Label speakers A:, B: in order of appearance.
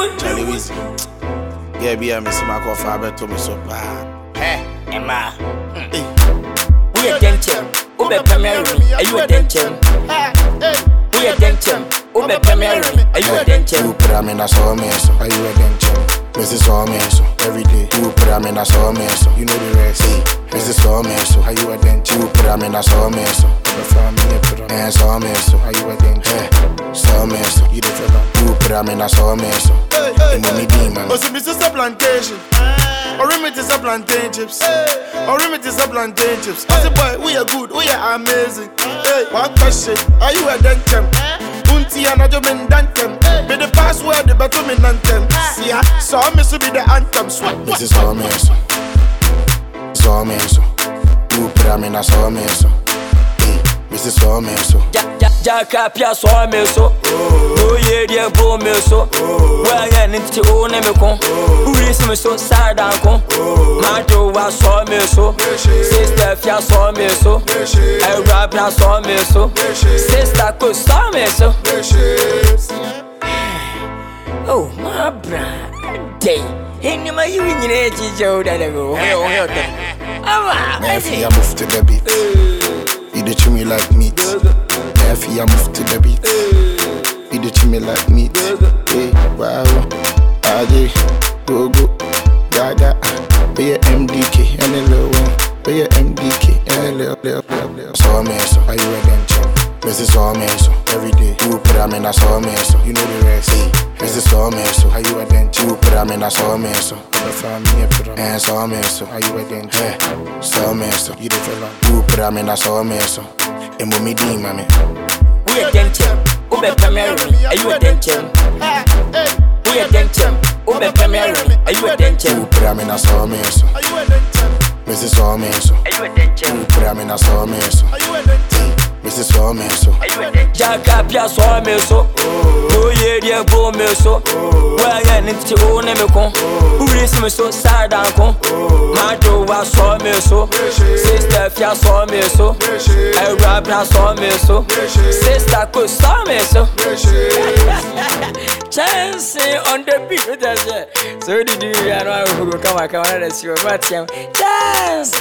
A: would.
B: Charlie Weezy. Yeah, be a miss my coffee, I bet to me so bad.
A: Hey, Emma. We a denture. Ube Premier, are you a denture? We a denture. Ube Premier, are you a
B: You
A: denture?
B: put them in a saw me, are you a denture? Mrs. Saw every day. You put them in a saw me, you know the rest. Hey, Mrs. Saw are you a denture? You put them in a saw me, so the family put them in saw me, so are you a denture? Hey, saw me, so you the fella. You put them in a saw me, so you know me demon.
C: Oh, see, me sister plantation. Or remit is a plantain chips. Or remit is a plantain chips. I say, boy, we are good, we are amazing. Hey, one question, are you a dentem? Unti and a jomin dantem. Be the password, the better me nantem. See ya, so me to be the anthem. Swat,
B: Mrs. Saw me, so saw me, so you put them in a Mrs. Saw me, so
A: Jaka pia so me so. Oh yeah, dear bo me so. Well, yeah, nti o ne me kon. Uri se me so sad an kon. Ma do wa so me so. Sister fia so me so. I rap na so me so. Sister ko so me so. Oh, my bra. Day. Hini ma yu nyina eji je o da da go. He o he o da. Ama.
B: Nefi, I move to the beat. You dey chew me like meat. Nefi, I move to the beat. You dey chew me like meat. Hey, wow, Ade, go go, gaga. Be a MDK and a little one. Be a MDK and a little, little, little. Saw me so, are you a denture? Mrs. Saw me so, every day. You put them in a saw me so, you know the rest. Hey, Mrs. Saw me so, are you a denture? You put them in a saw me so, the family put them in saw me so, are you a denture? Hey, saw me so, you the fella. You put them in a saw me so, and me deem, mommy.
A: We a denture. Ube Premier, are you a denture? We a denture. Ube Premier, are you a
B: You
A: denture?
B: put them in a saw me so,
C: Are you a dentem?
B: Mrs. Saw me so.
A: Are you a denture?
B: You put them in a saw me so,
C: Are you a dentem?
B: Mrs. Saw me so.
A: Jaka pia so me so. Oh yeah, dear bo me so. Well, yeah, nti o ne me kon. Uri se me so sad an kon. Ma do wa so me so. Sister fia so me so. I rap na so me so. Sister ko so me so. Chance on the beat, what does it? So did you? I know I will come. I come on. Let's see what. Chance.